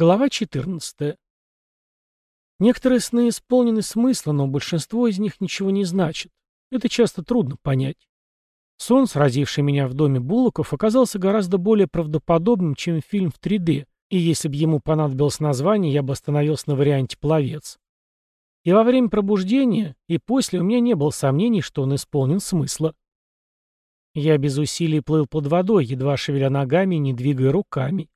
Глава 14. Некоторые сны исполнены смысла, но большинство из них ничего не значит. Это часто трудно понять. Сон, сразивший меня в доме Буллоков, оказался гораздо более правдоподобным, чем фильм в 3D, и если бы ему понадобилось название, я бы остановился на варианте «Пловец». И во время пробуждения, и после у меня не было сомнений, что он исполнен смысла. Я без усилий плыл под водой, едва шевеля ногами не двигая руками.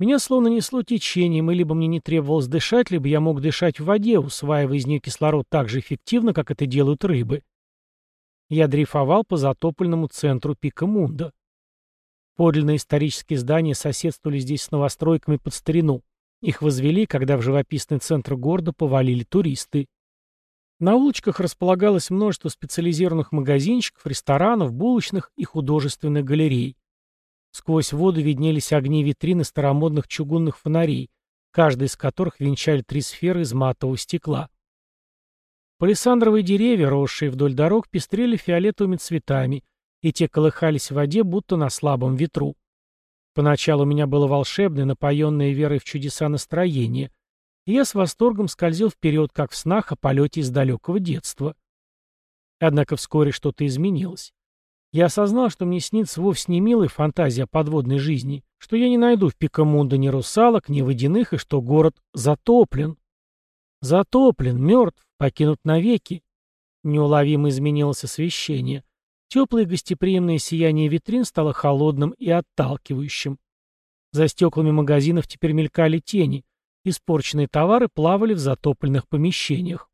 Меня словно несло течением, и либо мне не требовалось дышать, либо я мог дышать в воде, усваивая из нее кислород так же эффективно, как это делают рыбы. Я дрейфовал по затопленному центру пика Мунда. Подлинные исторические здания соседствовали здесь с новостройками под старину. Их возвели, когда в живописный центр города повалили туристы. На улочках располагалось множество специализированных магазинчиков, ресторанов, булочных и художественных галерей. Сквозь воду виднелись огни витрины старомодных чугунных фонарей, каждый из которых венчали три сферы из матового стекла. Палисандровые деревья, росшие вдоль дорог, пестрели фиолетовыми цветами, и те колыхались в воде, будто на слабом ветру. Поначалу у меня было волшебное, напоенное верой в чудеса настроение, и я с восторгом скользил вперед, как в снах о полете из далекого детства. Однако вскоре что-то изменилось. Я осознал, что мне снится вовсе не милая фантазия о подводной жизни, что я не найду в Пикамунда ни русалок, ни водяных, и что город затоплен. Затоплен, мертв, покинут навеки. Неуловимо изменилось освещение. Теплое гостеприимное сияние витрин стало холодным и отталкивающим. За стеклами магазинов теперь мелькали тени. Испорченные товары плавали в затопленных помещениях.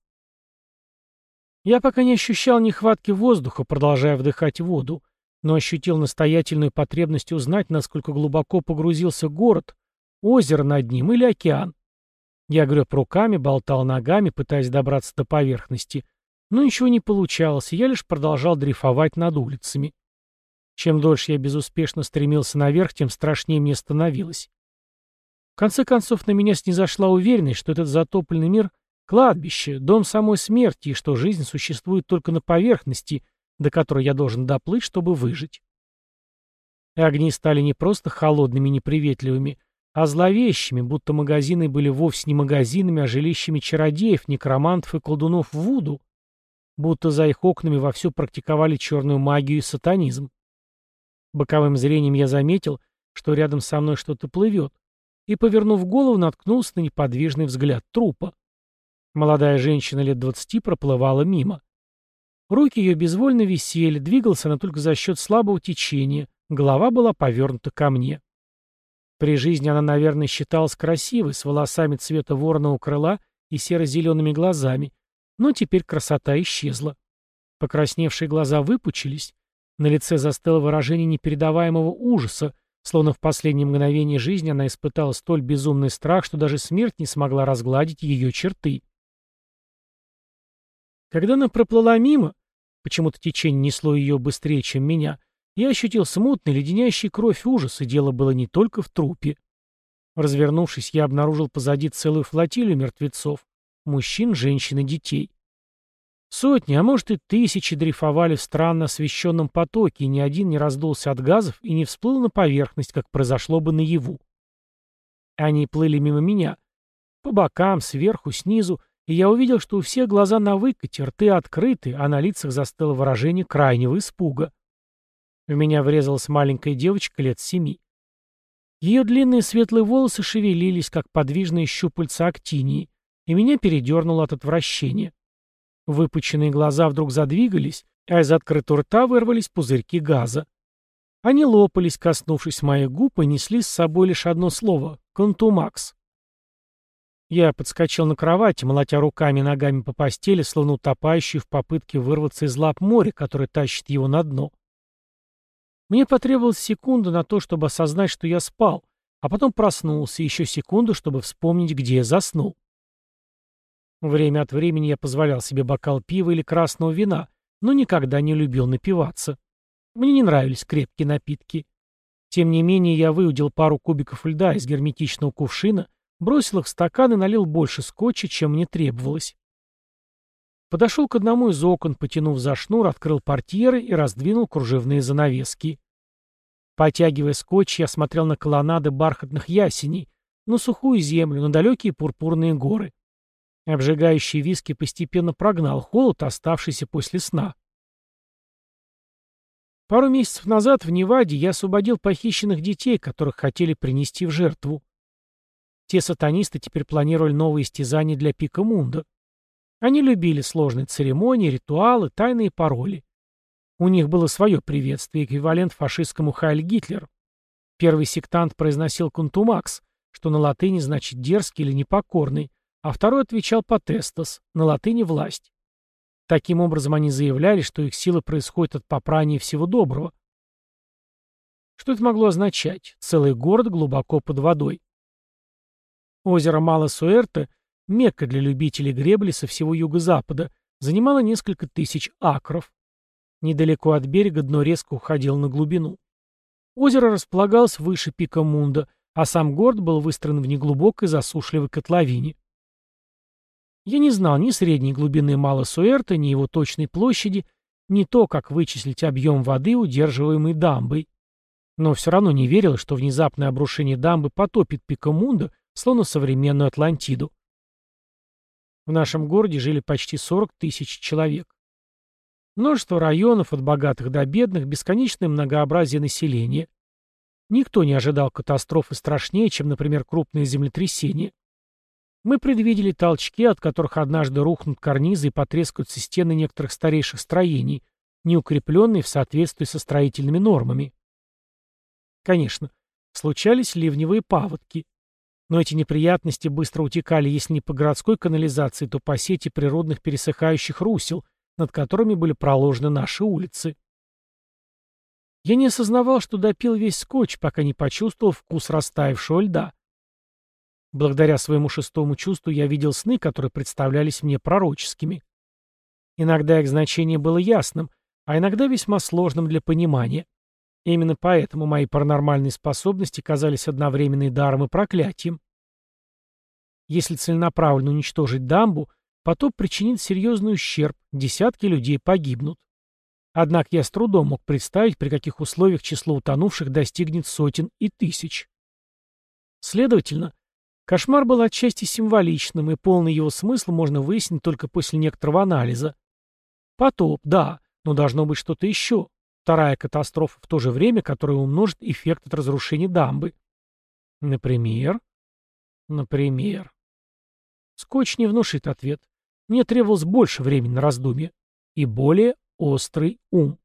Я пока не ощущал нехватки воздуха, продолжая вдыхать воду, но ощутил настоятельную потребность узнать, насколько глубоко погрузился город, озеро над ним или океан. Я греб руками, болтал ногами, пытаясь добраться до поверхности, но ничего не получалось, я лишь продолжал дрейфовать над улицами. Чем дольше я безуспешно стремился наверх, тем страшнее мне становилось. В конце концов, на меня снизошла уверенность, что этот затопленный мир Кладбище, дом самой смерти, и что жизнь существует только на поверхности, до которой я должен доплыть, чтобы выжить. И огни стали не просто холодными неприветливыми, а зловещими, будто магазины были вовсе не магазинами, а жилищами чародеев, некромантов и колдунов Вуду, будто за их окнами вовсю практиковали черную магию и сатанизм. Боковым зрением я заметил, что рядом со мной что-то плывет, и, повернув голову, наткнулся на неподвижный взгляд трупа. Молодая женщина лет двадцати проплывала мимо. Руки ее безвольно висели, двигалась она только за счет слабого течения, голова была повернута ко мне. При жизни она, наверное, считалась красивой, с волосами цвета вороного крыла и серо-зелеными глазами, но теперь красота исчезла. Покрасневшие глаза выпучились, на лице застыло выражение непередаваемого ужаса, словно в последнее мгновение жизни она испытала столь безумный страх, что даже смерть не смогла разгладить ее черты. Когда она проплыла мимо, почему-то течение несло ее быстрее, чем меня, я ощутил смутный, леденящий кровь ужас, и дело было не только в трупе. Развернувшись, я обнаружил позади целую флотилию мертвецов, мужчин, женщин и детей. Сотни, а может и тысячи дрейфовали в странно освещенном потоке, и ни один не раздулся от газов и не всплыл на поверхность, как произошло бы наяву. Они плыли мимо меня, по бокам, сверху, снизу, и я увидел, что у всех глаза на выкате, рты открыты, а на лицах застыло выражение крайнего испуга. В меня врезалась маленькая девочка лет семи. Ее длинные светлые волосы шевелились, как подвижные щупальца актинии, и меня передернуло от отвращения. Выпученные глаза вдруг задвигались, а из открытого рта вырвались пузырьки газа. Они лопались, коснувшись моих губ, и несли с собой лишь одно слово — «контумакс». Я подскочил на кровати, молотя руками и ногами по постели, словно утопающий в попытке вырваться из лап моря, которое тащит его на дно. Мне потребовалась секунда на то, чтобы осознать, что я спал, а потом проснулся, еще секунду, чтобы вспомнить, где я заснул. Время от времени я позволял себе бокал пива или красного вина, но никогда не любил напиваться. Мне не нравились крепкие напитки. Тем не менее, я выудил пару кубиков льда из герметичного кувшина Бросил их в стакан и налил больше скотча, чем мне требовалось. Подошел к одному из окон, потянув за шнур, открыл портьеры и раздвинул кружевные занавески. Потягивая скотч, я смотрел на колоннады бархатных ясеней, на сухую землю, на далекие пурпурные горы. Обжигающий виски постепенно прогнал холод, оставшийся после сна. Пару месяцев назад в Неваде я освободил похищенных детей, которых хотели принести в жертву. Те сатанисты теперь планировали новые истязания для Пика Мунда. Они любили сложные церемонии, ритуалы, тайные пароли. У них было свое приветствие, эквивалент фашистскому «Хайль Гитлер». Первый сектант произносил «кунтумакс», что на латыни значит «дерзкий» или «непокорный», а второй отвечал «потестос», на латыни «власть». Таким образом, они заявляли, что их сила происходит от попрания всего доброго. Что это могло означать? Целый город глубоко под водой. Озеро Мало-Суэрте, мекка для любителей гребли со всего юго-запада, занимало несколько тысяч акров. Недалеко от берега дно резко уходило на глубину. Озеро располагалось выше пика Мунда, а сам город был выстроен в неглубокой засушливой котловине. Я не знал ни средней глубины Мало-Суэрта, ни его точной площади, ни то, как вычислить объем воды, удерживаемой дамбой. Но все равно не верил, что внезапное обрушение дамбы потопит Пикамунда, словно современную Атлантиду. В нашем городе жили почти 40 тысяч человек. Множество районов, от богатых до бедных, бесконечное многообразие населения. Никто не ожидал катастрофы страшнее, чем, например, крупное землетрясение. Мы предвидели толчки, от которых однажды рухнут карнизы и потрескаются стены некоторых старейших строений, не укрепленные в соответствии со строительными нормами. Конечно, случались ливневые паводки. Но эти неприятности быстро утекали, если не по городской канализации, то по сети природных пересыхающих русел, над которыми были проложены наши улицы. Я не осознавал, что допил весь скотч, пока не почувствовал вкус растаявшего льда. Благодаря своему шестому чувству я видел сны, которые представлялись мне пророческими. Иногда их значение было ясным, а иногда весьма сложным для понимания. Именно поэтому мои паранормальные способности казались одновременно даром и проклятием. Если целенаправленно уничтожить дамбу, потоп причинит серьезный ущерб, десятки людей погибнут. Однако я с трудом мог представить, при каких условиях число утонувших достигнет сотен и тысяч. Следовательно, Кошмар был отчасти символичным, и полный его смысл можно выяснить только после некоторого анализа. Потоп, да, но должно быть что-то еще. Вторая катастрофа в то же время, которая умножит эффект от разрушения дамбы. Например? Например. Скотч не внушит ответ. Мне требовалось больше времени на раздумье и более острый ум.